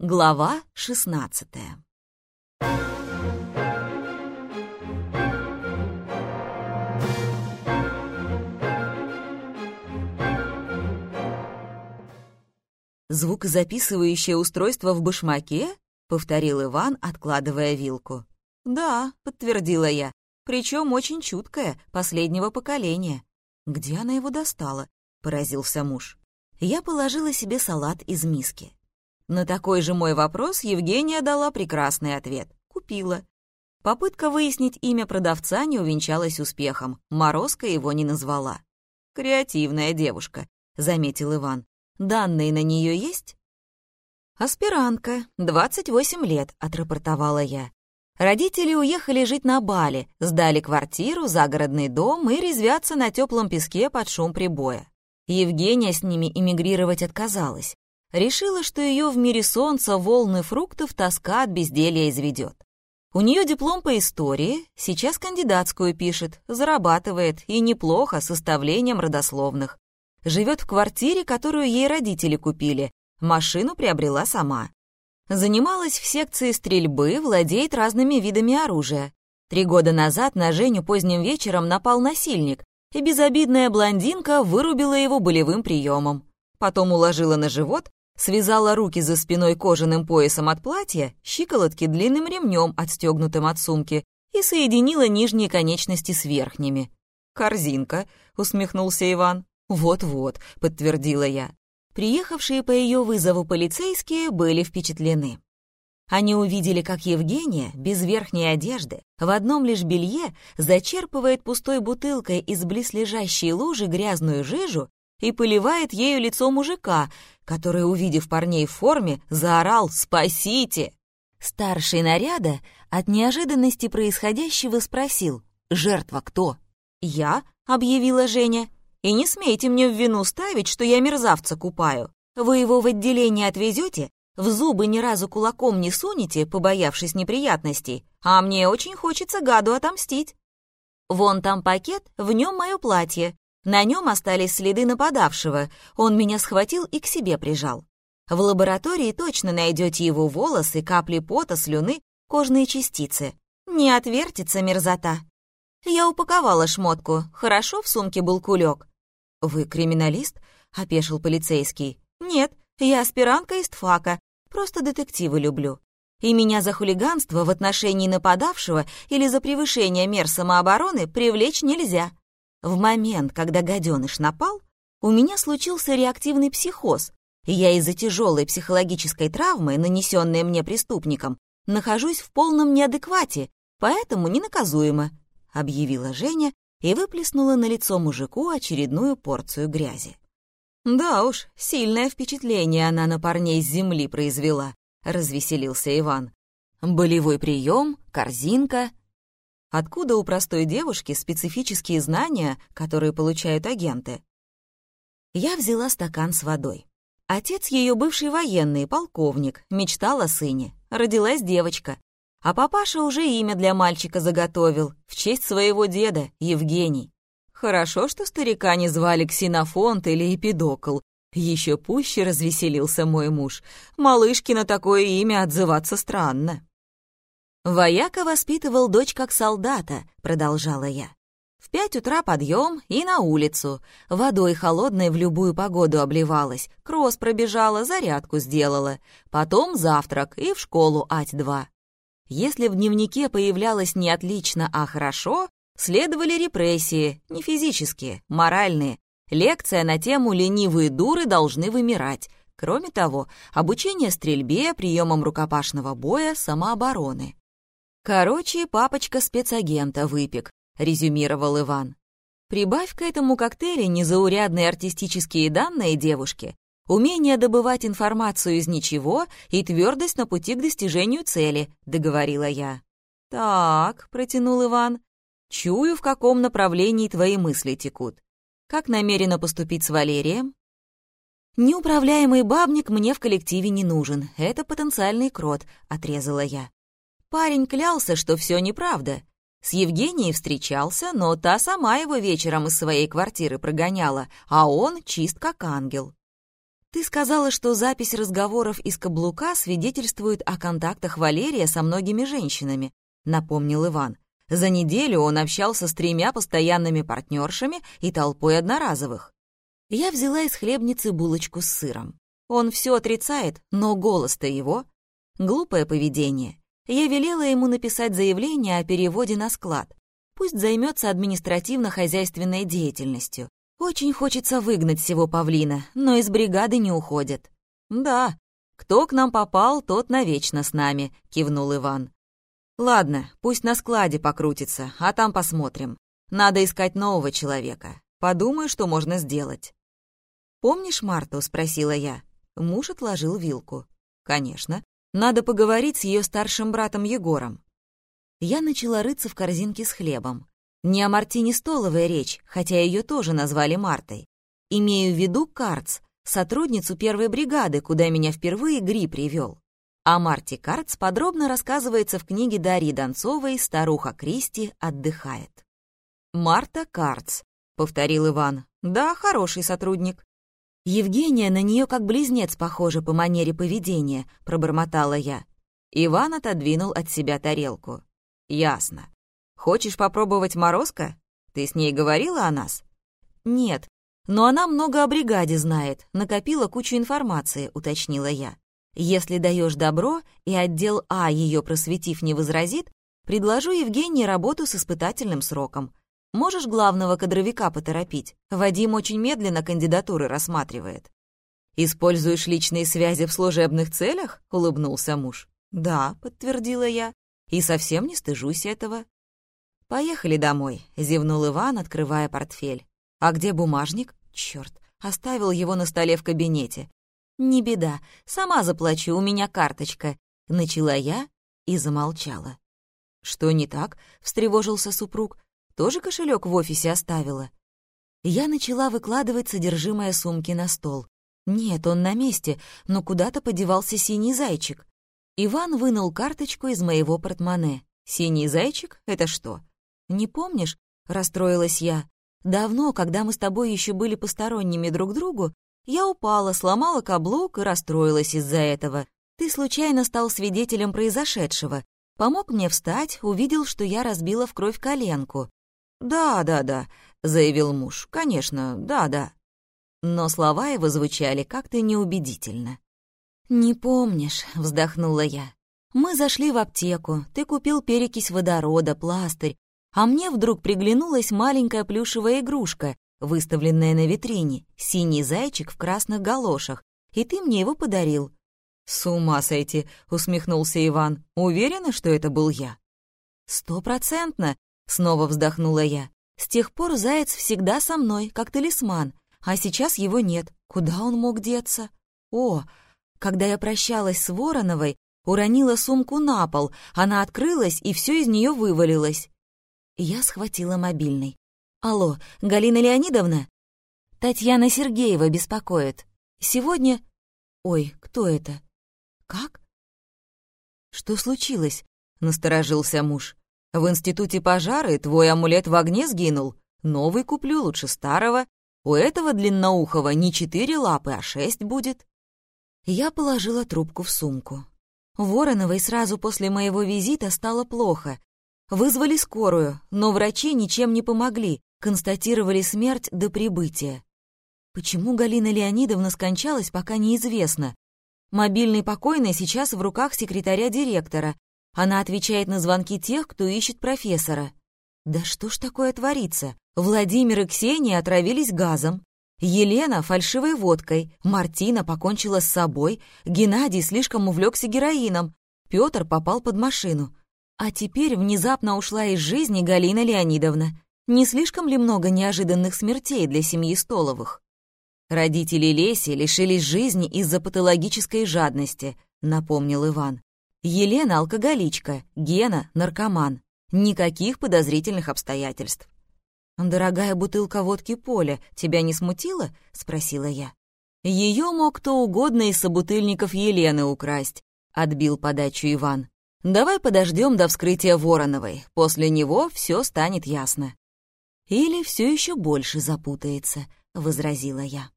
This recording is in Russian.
Глава шестнадцатая «Звукозаписывающее устройство в башмаке?» — повторил Иван, откладывая вилку. «Да», — подтвердила я, причем очень чуткое, последнего поколения. «Где она его достала?» — поразился муж. Я положила себе салат из миски. На такой же мой вопрос Евгения дала прекрасный ответ. Купила. Попытка выяснить имя продавца не увенчалась успехом. Морозко его не назвала. «Креативная девушка», — заметил Иван. «Данные на нее есть?» «Аспирантка, 28 лет», — отрапортовала я. Родители уехали жить на Бали, сдали квартиру, загородный дом и резвятся на теплом песке под шум прибоя. Евгения с ними эмигрировать отказалась. Решила, что ее в мире солнца, волны фруктов тоска от безделья изведет. У нее диплом по истории, сейчас кандидатскую пишет, зарабатывает, и неплохо, составлением родословных. Живет в квартире, которую ей родители купили, машину приобрела сама. Занималась в секции стрельбы, владеет разными видами оружия. Три года назад на Женю поздним вечером напал насильник, и безобидная блондинка вырубила его болевым приемом. Потом уложила на живот, связала руки за спиной кожаным поясом от платья, щиколотки длинным ремнем, отстегнутым от сумки, и соединила нижние конечности с верхними. «Корзинка», — усмехнулся Иван. «Вот-вот», — подтвердила я. Приехавшие по ее вызову полицейские были впечатлены. Они увидели, как Евгения, без верхней одежды, в одном лишь белье, зачерпывает пустой бутылкой из близлежащей лужи грязную жижу и поливает ею лицо мужика, который, увидев парней в форме, заорал «Спасите!». Старший наряда от неожиданности происходящего спросил «Жертва кто?» «Я», — объявила Женя, и не смейте мне в вину ставить, что я мерзавца купаю. Вы его в отделение отвезете, в зубы ни разу кулаком не сунете, побоявшись неприятностей, а мне очень хочется гаду отомстить. Вон там пакет, в нем мое платье. На нем остались следы нападавшего. Он меня схватил и к себе прижал. В лаборатории точно найдете его волосы, капли пота, слюны, кожные частицы. Не отвертится мерзота. Я упаковала шмотку, хорошо в сумке был кулек. «Вы криминалист?» — опешил полицейский. «Нет, я аспирантка из ТФАКа, просто детективы люблю. И меня за хулиганство в отношении нападавшего или за превышение мер самообороны привлечь нельзя. В момент, когда гаденыш напал, у меня случился реактивный психоз, и я из-за тяжелой психологической травмы, нанесенной мне преступником, нахожусь в полном неадеквате, поэтому ненаказуемо», — объявила Женя и выплеснула на лицо мужику очередную порцию грязи. «Да уж, сильное впечатление она на парней с земли произвела», — развеселился Иван. «Болевой прием, корзинка». Откуда у простой девушки специфические знания, которые получают агенты? Я взяла стакан с водой. Отец ее бывший военный, полковник, мечтал о сыне. Родилась девочка. А папаша уже имя для мальчика заготовил, в честь своего деда, Евгений. Хорошо, что старика не звали Ксенофонт или Эпидокл. Еще пуще развеселился мой муж. Малышке на такое имя отзываться странно. «Вояка воспитывал дочь как солдата», — продолжала я. В пять утра подъем и на улицу. Водой холодной в любую погоду обливалась, кросс пробежала, зарядку сделала. Потом завтрак и в школу ать-2. Если в дневнике появлялось не отлично, а хорошо, следовали репрессии, не физические, моральные. Лекция на тему «Ленивые дуры должны вымирать». Кроме того, обучение стрельбе, приемам рукопашного боя, самообороны. «Короче, папочка спецагента выпек», — резюмировал Иван. «Прибавь к этому коктейлю незаурядные артистические данные девушки, Умение добывать информацию из ничего и твердость на пути к достижению цели», — договорила я. «Так», — протянул Иван, — «чую, в каком направлении твои мысли текут. Как намерена поступить с Валерием?» «Неуправляемый бабник мне в коллективе не нужен, это потенциальный крот», — отрезала я. Парень клялся, что все неправда. С Евгенией встречался, но та сама его вечером из своей квартиры прогоняла, а он чист как ангел. Ты сказала, что запись разговоров из каблука свидетельствует о контактах Валерия со многими женщинами, напомнил Иван. За неделю он общался с тремя постоянными партнершами и толпой одноразовых. Я взяла из хлебницы булочку с сыром. Он все отрицает, но голос-то его. Глупое поведение. Я велела ему написать заявление о переводе на склад. Пусть займется административно-хозяйственной деятельностью. Очень хочется выгнать всего павлина, но из бригады не уходит. «Да, кто к нам попал, тот навечно с нами», — кивнул Иван. «Ладно, пусть на складе покрутится, а там посмотрим. Надо искать нового человека. Подумаю, что можно сделать». «Помнишь Марту?» — спросила я. Муж отложил вилку. «Конечно. Надо поговорить с ее старшим братом Егором». Я начала рыться в корзинке с хлебом. Не о Мартине Столовой речь, хотя ее тоже назвали Мартой. Имею в виду Карц, сотрудницу первой бригады, куда меня впервые Гри привел. О Марте Карц подробно рассказывается в книге Дарьи Донцовой «Старуха Кристи отдыхает». «Марта Карц», — повторил Иван. «Да, хороший сотрудник». «Евгения на нее как близнец похожа по манере поведения», — пробормотала я. Иван отодвинул от себя тарелку. «Ясно. Хочешь попробовать морозко? Ты с ней говорила о нас?» «Нет, но она много о бригаде знает, накопила кучу информации», — уточнила я. «Если даешь добро, и отдел А ее просветив не возразит, предложу Евгении работу с испытательным сроком. Можешь главного кадровика поторопить? Вадим очень медленно кандидатуры рассматривает». «Используешь личные связи в служебных целях?» — улыбнулся муж. «Да», — подтвердила я, — «и совсем не стыжусь этого. «Поехали домой», — зевнул Иван, открывая портфель. «А где бумажник? Чёрт, оставил его на столе в кабинете. «Не беда, сама заплачу, у меня карточка», — начала я и замолчала. «Что не так?» — встревожился супруг. «Тоже кошелек в офисе оставила?» Я начала выкладывать содержимое сумки на стол. Нет, он на месте, но куда-то подевался синий зайчик. Иван вынул карточку из моего портмоне. «Синий зайчик? Это что?» «Не помнишь?» — расстроилась я. «Давно, когда мы с тобой еще были посторонними друг другу, я упала, сломала каблук и расстроилась из-за этого. Ты случайно стал свидетелем произошедшего. Помог мне встать, увидел, что я разбила в кровь коленку. «Да, да, да», — заявил муж. «Конечно, да, да». Но слова его звучали как-то неубедительно. «Не помнишь», — вздохнула я. «Мы зашли в аптеку, ты купил перекись водорода, пластырь, а мне вдруг приглянулась маленькая плюшевая игрушка, выставленная на витрине, синий зайчик в красных галошах, и ты мне его подарил». «С ума сойти!» — усмехнулся Иван. «Уверена, что это был я?» «Стопроцентно!» — снова вздохнула я. «С тех пор заяц всегда со мной, как талисман, а сейчас его нет. Куда он мог деться?» «О!» Когда я прощалась с Вороновой, уронила сумку на пол, она открылась, и все из нее вывалилось. Я схватила мобильный. «Алло, Галина Леонидовна?» «Татьяна Сергеева беспокоит. Сегодня...» «Ой, кто это?» «Как?» «Что случилось?» — насторожился муж. «В институте пожары твой амулет в огне сгинул. Новый куплю, лучше старого. У этого длинноухого не четыре лапы, а шесть будет». Я положила трубку в сумку. Вороновой сразу после моего визита стало плохо. Вызвали скорую, но врачи ничем не помогли, констатировали смерть до прибытия. Почему Галина Леонидовна скончалась, пока неизвестно. Мобильный покойный сейчас в руках секретаря директора. Она отвечает на звонки тех, кто ищет профессора. Да что ж такое творится? Владимир и Ксения отравились газом. Елена — фальшивой водкой, Мартина покончила с собой, Геннадий слишком увлекся героином, Петр попал под машину. А теперь внезапно ушла из жизни Галина Леонидовна. Не слишком ли много неожиданных смертей для семьи Столовых? Родители Леси лишились жизни из-за патологической жадности, напомнил Иван. Елена — алкоголичка, Гена — наркоман. Никаких подозрительных обстоятельств. «Дорогая бутылка водки Поля тебя не смутила?» — спросила я. Ее мог кто угодно из собутыльников Елены украсть», — отбил подачу Иван. Давай подождем до вскрытия Вороновой. После него все станет ясно. Или все еще больше запутается, возразила я.